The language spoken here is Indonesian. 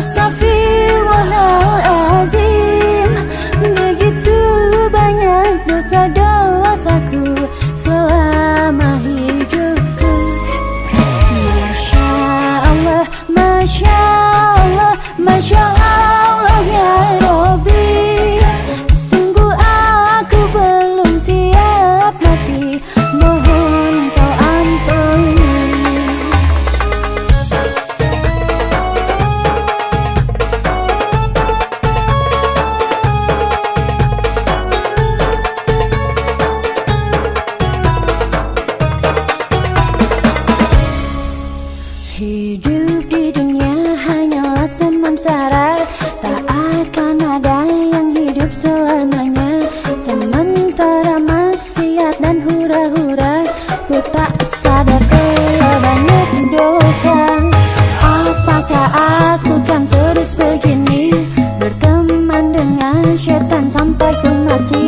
first of Hidup di dunia hanyalah sementara. Tak akan ada yang hidup selamanya. Sementara maksiat dan hura-hura Ku tak sadar telah banyak dosa. Apakah aku kan terus begini Berteman dengan setan sampai ku mati